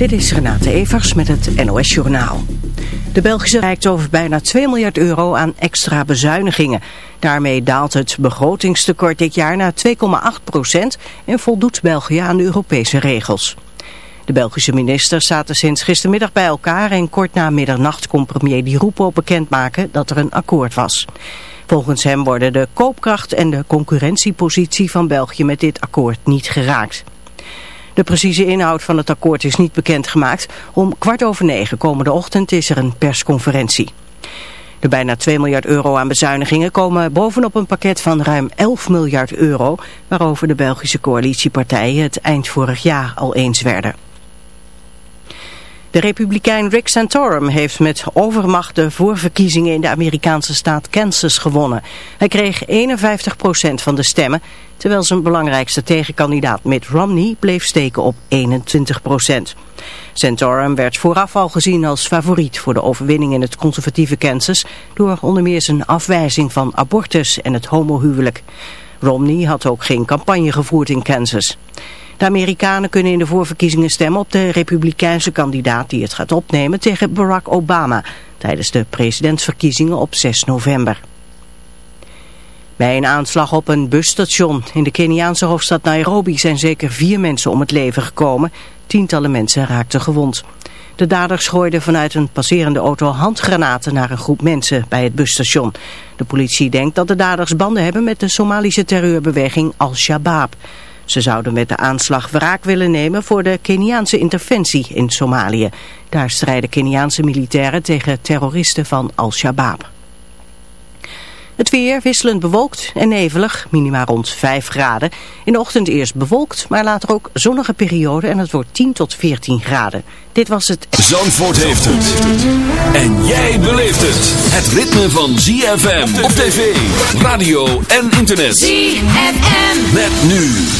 Dit is Renate Evers met het NOS Journaal. De Belgische rijkt over bijna 2 miljard euro aan extra bezuinigingen. Daarmee daalt het begrotingstekort dit jaar naar 2,8 procent en voldoet België aan de Europese regels. De Belgische ministers zaten sinds gistermiddag bij elkaar en kort na middernacht kon premier Di Rupo bekendmaken dat er een akkoord was. Volgens hem worden de koopkracht en de concurrentiepositie van België met dit akkoord niet geraakt. De precieze inhoud van het akkoord is niet bekendgemaakt. Om kwart over negen komende ochtend is er een persconferentie. De bijna 2 miljard euro aan bezuinigingen komen bovenop een pakket van ruim 11 miljard euro... waarover de Belgische coalitiepartijen het eind vorig jaar al eens werden. De republikein Rick Santorum heeft met overmacht de voorverkiezingen in de Amerikaanse staat Kansas gewonnen. Hij kreeg 51% van de stemmen, terwijl zijn belangrijkste tegenkandidaat Mitt Romney bleef steken op 21%. Santorum werd vooraf al gezien als favoriet voor de overwinning in het conservatieve Kansas door onder meer zijn afwijzing van abortus en het homohuwelijk. Romney had ook geen campagne gevoerd in Kansas. De Amerikanen kunnen in de voorverkiezingen stemmen op de republikeinse kandidaat die het gaat opnemen tegen Barack Obama tijdens de presidentsverkiezingen op 6 november. Bij een aanslag op een busstation in de Keniaanse hoofdstad Nairobi zijn zeker vier mensen om het leven gekomen. Tientallen mensen raakten gewond. De daders gooiden vanuit een passerende auto handgranaten naar een groep mensen bij het busstation. De politie denkt dat de daders banden hebben met de Somalische terreurbeweging Al-Shabaab. Ze zouden met de aanslag wraak willen nemen voor de Keniaanse interventie in Somalië. Daar strijden Keniaanse militairen tegen terroristen van Al-Shabaab. Het weer wisselend bewolkt en nevelig, minima rond 5 graden. In de ochtend eerst bewolkt, maar later ook zonnige periode en het wordt 10 tot 14 graden. Dit was het... Zandvoort heeft het. En jij beleeft het. Het ritme van ZFM op tv, radio en internet. ZFM. Met nu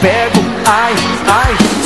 pego, ai, ai.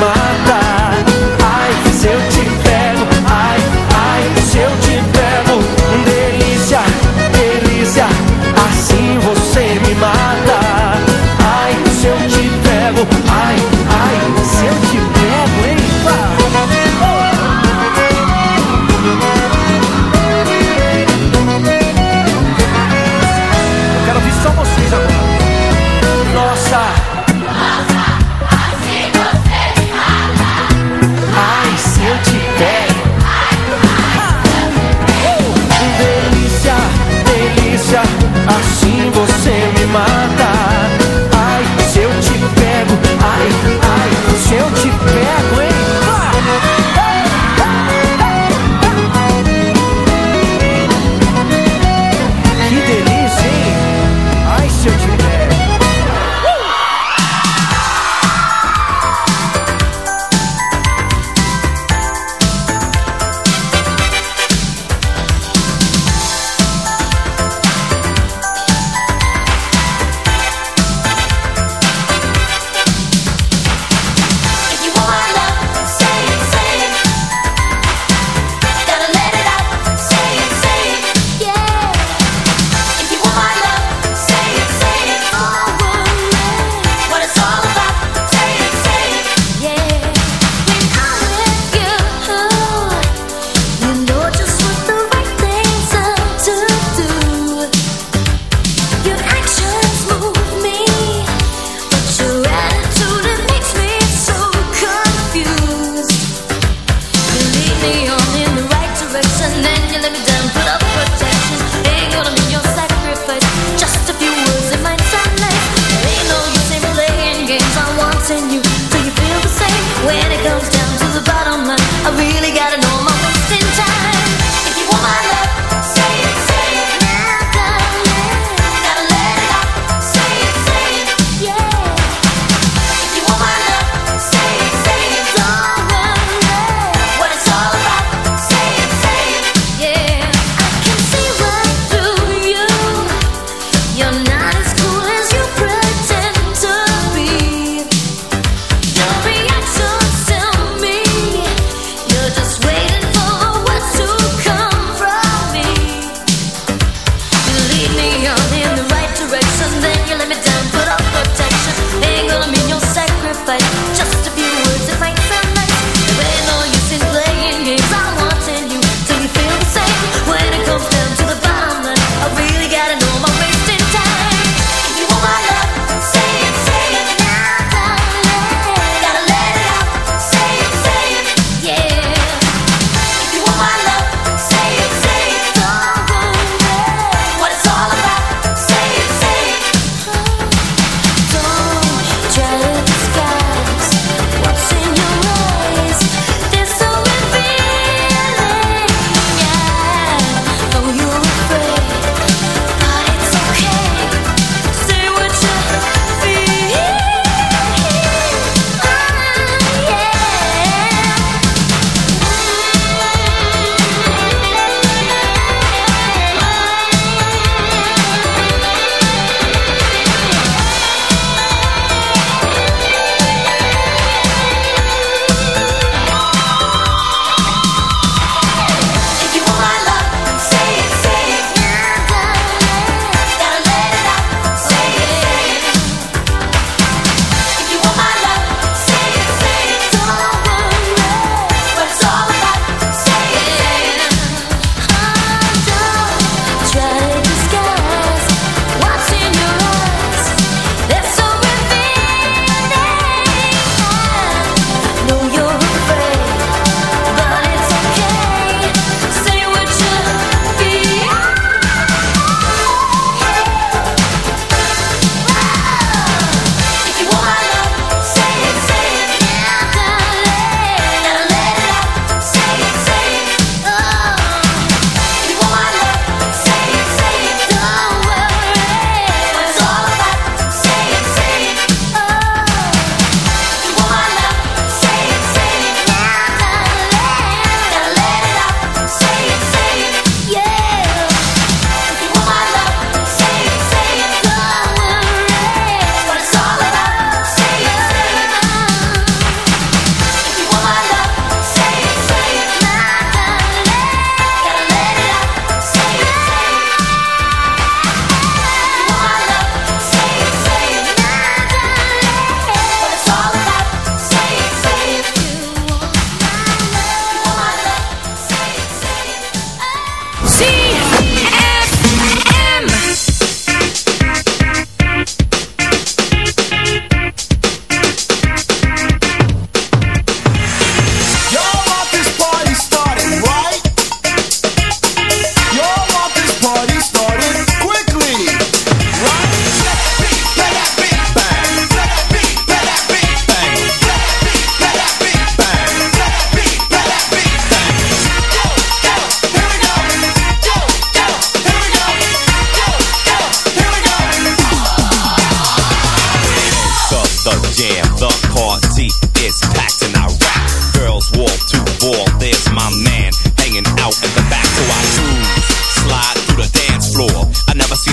mata.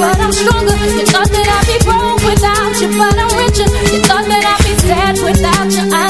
but I'm stronger. You thought that I'd be broke without you, but I'm richer. You thought that I'd be sad without you. I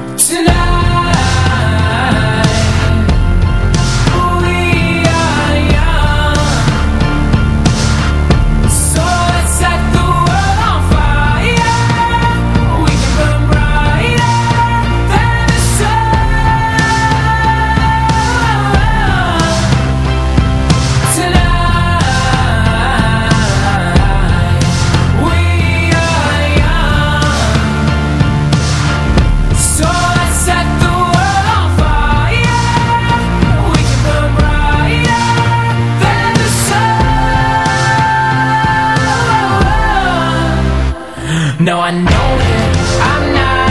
No, I know it. I'm not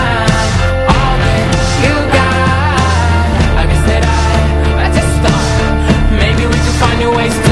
that I'm not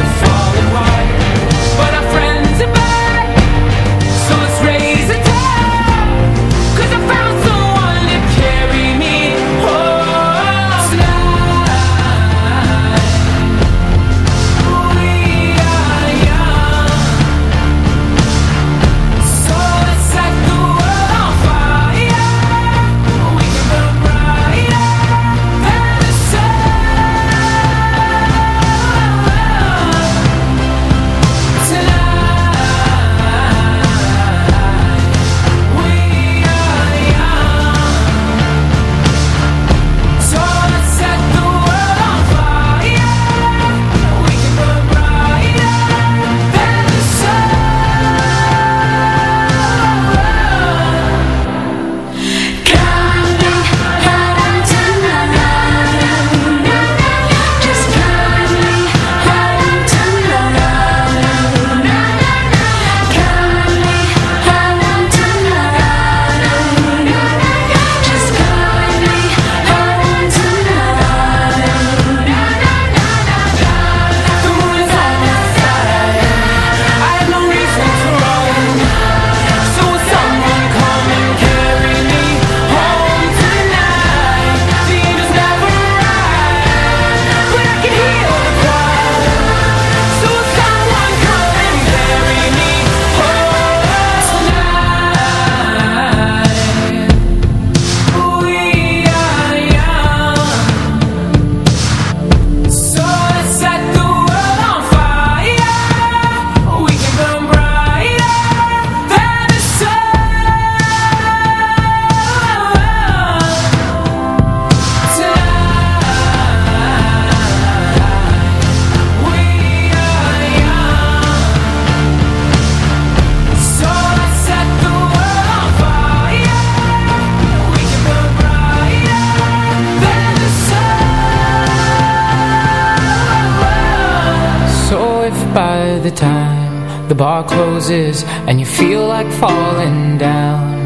roses and you feel like falling down.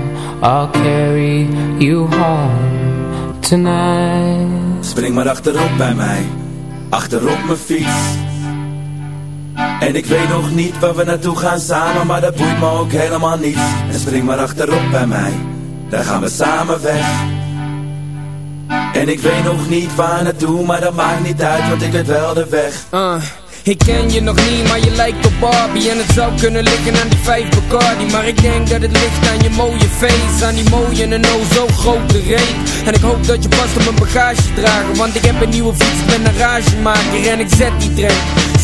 I'll carry you home tonight. Spring maar achterop bij mij, achterop mijn fiets. En ik weet nog niet waar we naartoe gaan samen, maar dat boeit me ook helemaal niet. En spring maar achterop bij mij, daar gaan we samen weg. En ik weet nog niet waar naartoe, maar dat maakt niet uit, want ik weet wel de weg. Uh. Ik ken je nog niet, maar je lijkt op Barbie. En het zou kunnen liggen aan die vijf Bacardi. Maar ik denk dat het ligt aan je mooie face Aan die mooie en oh zo grote reet. En ik hoop dat je past op mijn bagage dragen Want ik heb een nieuwe fiets, ben een ragemaker En ik zet die trein,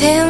tell